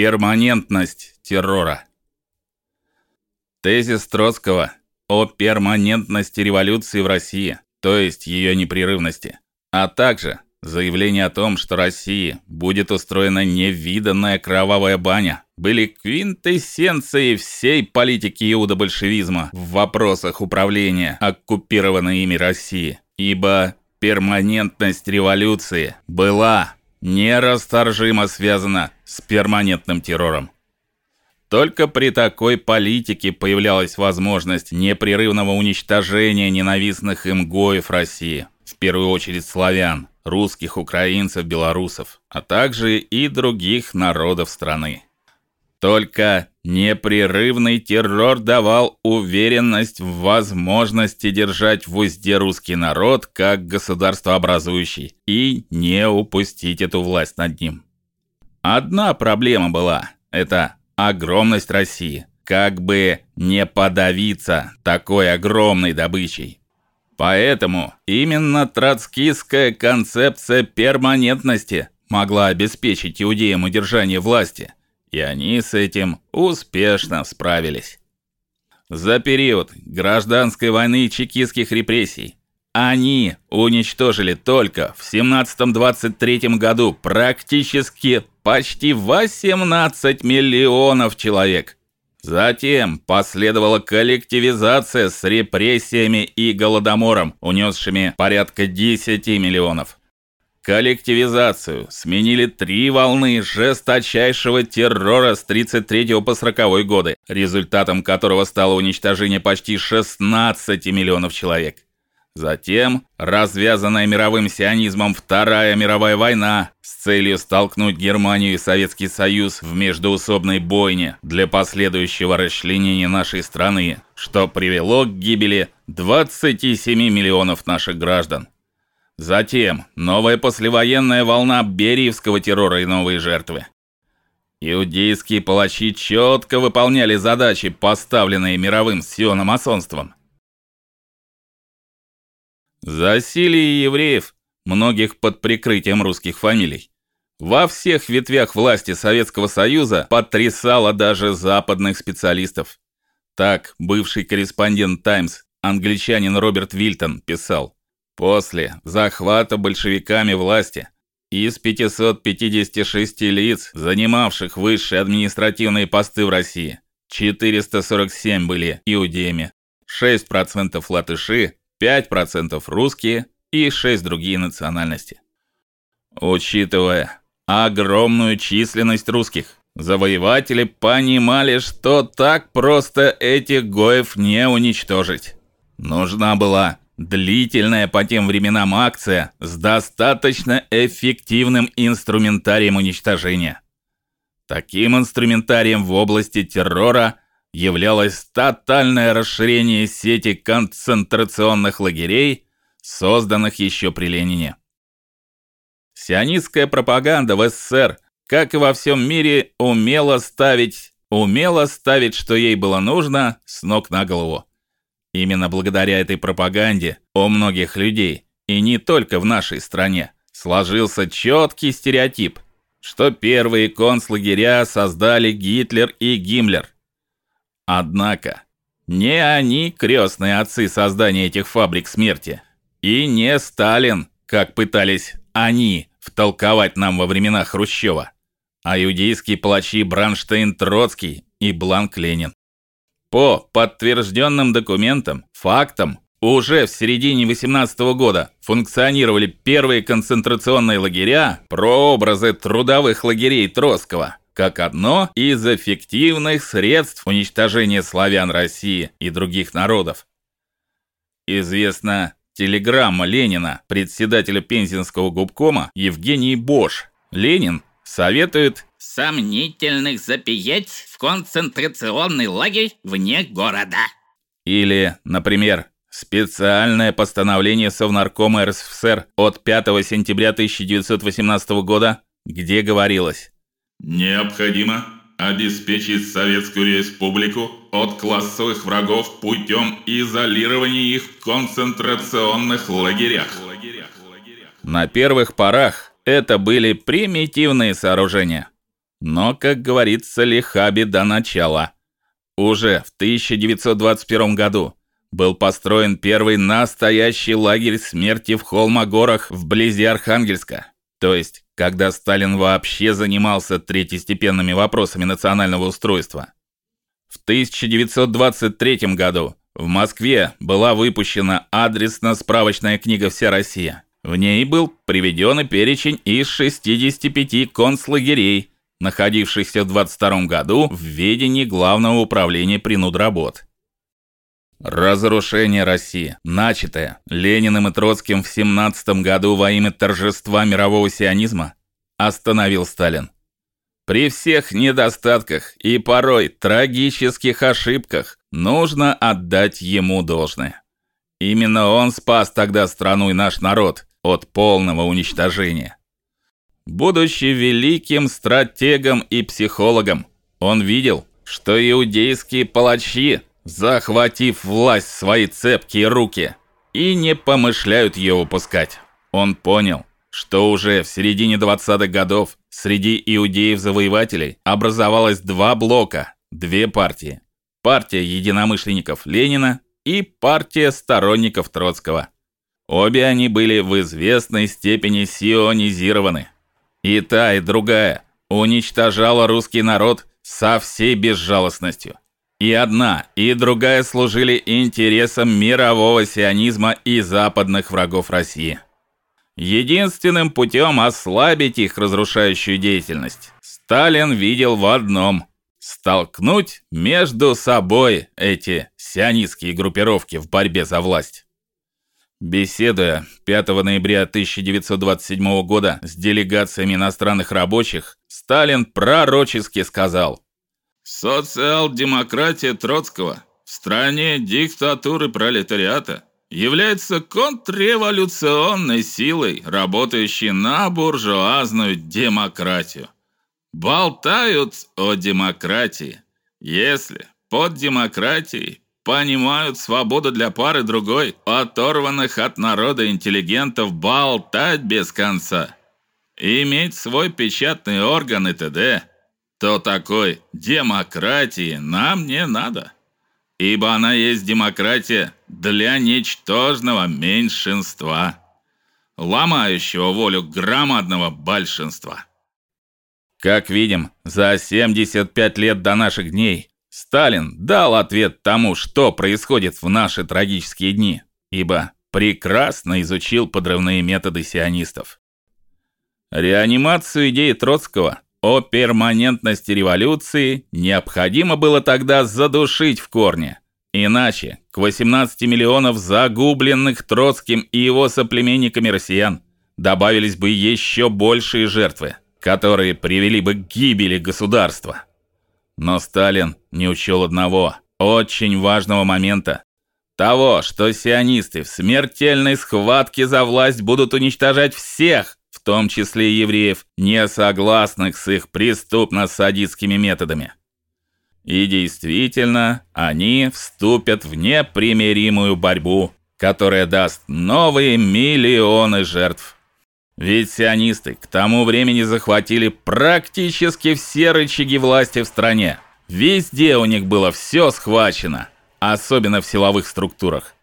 Перманентность террора. Тезис Троцкого о перманентности революции в России, то есть ее непрерывности, а также заявление о том, что России будет устроена невиданная кровавая баня, были квинтэссенцией всей политики иудо-большевизма в вопросах управления оккупированной ими России, ибо перманентность революции была нерасторжимо связана с перманентным террором. Только при такой политике появлялась возможность непрерывного уничтожения ненавистных им гоев России, в первую очередь славян, русских, украинцев, белорусов, а также и других народов страны. Только непрерывный террор давал уверенность в возможности держать в узде русский народ как государствообразующий и не упустить эту власть над ним. Одна проблема была это огромность России. Как бы не подавиться такой огромной добычей. Поэтому именно троцкистская концепция перманентности могла обеспечить иудеям удержание власти, и они с этим успешно справились. За период гражданской войны и чекистских репрессий они уничтожили только в 17-23 году практически почти 18 миллионов человек. Затем последовала коллективизация с репрессиями и голодомором, унесшими порядка 10 миллионов. Коллективизацию сменили три волны жесточайшего террора с 33 по 40 годы, результатом которого стало уничтожение почти 16 миллионов человек. Затем развязанная мировым сионизмом Вторая мировая война с целью столкнуть Германию и Советский Союз в междоусобной бойне для последующего расчленения нашей страны, что привело к гибели 27 миллионов наших граждан. Затем новая послевоенная волна бериевского террора и новые жертвы. Иудейские палачи четко выполняли задачи, поставленные мировым сиономасонством. Засилие евреев, многих под прикрытием русских фамилий, во всех ветвях власти Советского Союза потрясало даже западных специалистов. Так бывший корреспондент Times, англичанин Роберт Вильтон писал: После захвата большевиками власти из 556 лиц, занимавших высшие административные посты в России, 447 были иудеями, 6% латыши, 5% русские и 6 другие национальности. Учитывая огромную численность русских, завоеватели понимали, что так просто этих гоев не уничтожить. Нужна была длительная по тем временам акция с достаточно эффективным инструментарием уничтожения. Таким инструментарием в области террора являлось тотальное расширение сети концентрационных лагерей, созданных еще при Ленине. Сионистская пропаганда в СССР, как и во всем мире, умела ставить, умела ставить, что ей было нужно, с ног на голову. Именно благодаря этой пропаганде у многих людей, и не только в нашей стране, сложился четкий стереотип, что первые концлагеря создали Гитлер и Гиммлер – Однако, не они крестные отцы создания этих фабрик смерти, и не Сталин, как пытались они втолковать нам во времена Хрущева, а иудейские палачи Бранштейн Троцкий и Бланк Ленин. По подтвержденным документам, фактам, уже в середине 18 года функционировали первые концентрационные лагеря, прообразы трудовых лагерей Троцкого как одно из эффективных средств уничтожения славян России и других народов. Известна телеграмма Ленина председателю Пензенского губкома Евгении Бош. Ленин советует сомнительных запиеть в концентрационный лагерь вне города. Или, например, специальное постановление Совнаркома РСФСР от 5 сентября 1918 года, где говорилось: Необходимо обеспечить Советскую Республику от классовых врагов путем изолирования их в концентрационных лагерях. На первых порах это были примитивные сооружения. Но, как говорится, лиха беда начала. Уже в 1921 году был построен первый настоящий лагерь смерти в Холмогорах вблизи Архангельска. То есть, когда Сталин вообще занимался третьестепенными вопросами национального устройства. В 1923 году в Москве была выпущена адресно-справочная книга Вся Россия. В ней был приведен перечень из 65 концлагерей, находившихся в 22 году в ведении Главного управления принудработ. Разрушение России, начатое Лениным и Троцким в 17 году во имя торжества мирового сионизма, остановил Сталин. При всех недостатках и порой трагических ошибках нужно отдать ему должное. Именно он спас тогда страну и наш народ от полного уничтожения. Будучи великим стратегом и психологом, он видел, что иудейские палачи захватив власть в свои цепкие руки, и не помышляют ее упускать. Он понял, что уже в середине 20-х годов среди иудеев-завоевателей образовалось два блока, две партии. Партия единомышленников Ленина и партия сторонников Троцкого. Обе они были в известной степени сионизированы. И та, и другая уничтожала русский народ со всей безжалостностью. И одна, и другая служили интересам мирового сионизма и западных врагов России. Единственным путем ослабить их разрушающую деятельность Сталин видел в одном столкнуть между собой эти сионистские группировки в борьбе за власть. Беседуя 5 ноября 1927 года с делегациями иностранных рабочих, Сталин пророчески сказал: Социал-демократия Троцкого в стране диктатуры пролетариата является контрреволюционной силой, работающей на буржуазную демократию. Болтают о демократии. Если под демократией понимают свободу для пары другой, оторванных от народа интеллигентов болтать без конца, иметь свой печатный орган и т.д то такой демократии нам не надо, ибо она есть демократия для ничтожного меньшинства, ломающего волю громадного большинства. Как видим, за 75 лет до наших дней Сталин дал ответ тому, что происходит в наши трагические дни, ибо прекрасно изучил подрывные методы сионистов. Реанимацию идеи Троцкого о перманентности революции необходимо было тогда задушить в корне. Иначе к 18 миллионов загубленных Троцким и его соплеменниками россиян добавились бы еще большие жертвы, которые привели бы к гибели государства. Но Сталин не учел одного очень важного момента. Того, что сионисты в смертельной схватке за власть будут уничтожать всех, в том числе и евреев, не согласных с их преступно-садистскими методами. И действительно, они вступят в непримиримую борьбу, которая даст новые миллионы жертв. Ведь сионисты к тому времени захватили практически все рычаги власти в стране. Везде у них было все схвачено, особенно в силовых структурах.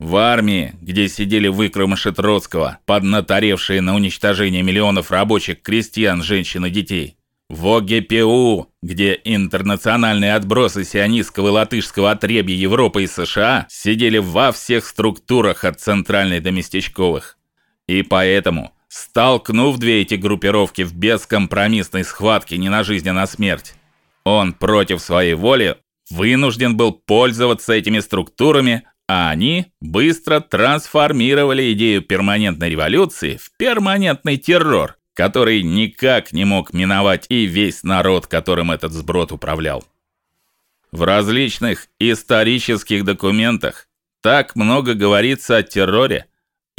В армии, где сидели выкромыши Троцкого, поднаторевшие на уничтожение миллионов рабочих, крестьян, женщин и детей. В ОГПУ, где интернациональные отбросы сионистского и латышского отребья Европы и США сидели во всех структурах от центральной до местечковых. И поэтому, столкнув две эти группировки в бескомпромиссной схватке не на жизнь, а на смерть, он против своей воли вынужден был пользоваться этими структурами а они быстро трансформировали идею перманентной революции в перманентный террор, который никак не мог миновать и весь народ, которым этот сброд управлял. В различных исторических документах так много говорится о терроре,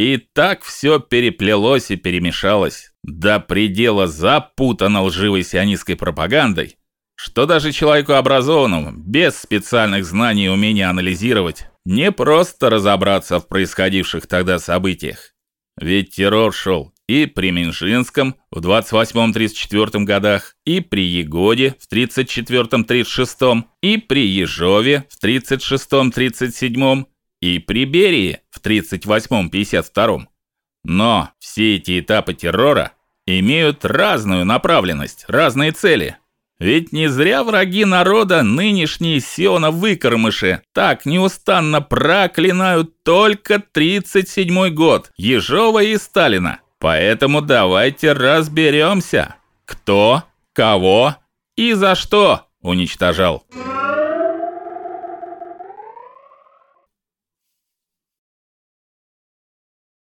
и так все переплелось и перемешалось, до предела запутано лживой сионистской пропагандой, что даже человеку образованному, без специальных знаний и умения анализировать, не просто разобраться в происходивших тогда событиях. Ведь террор шел и при Минжинском в 28-34 годах, и при Егоде в 34-36, и при Ежове в 36-37, и при Берии в 38-52. Но все эти этапы террора имеют разную направленность, разные цели. Ведь не зря враги народа, нынешние сиона-выкормыши, так неустанно проклинают только 37 год, Ежова и Сталина. Поэтому давайте разберемся, кто, кого и за что уничтожал.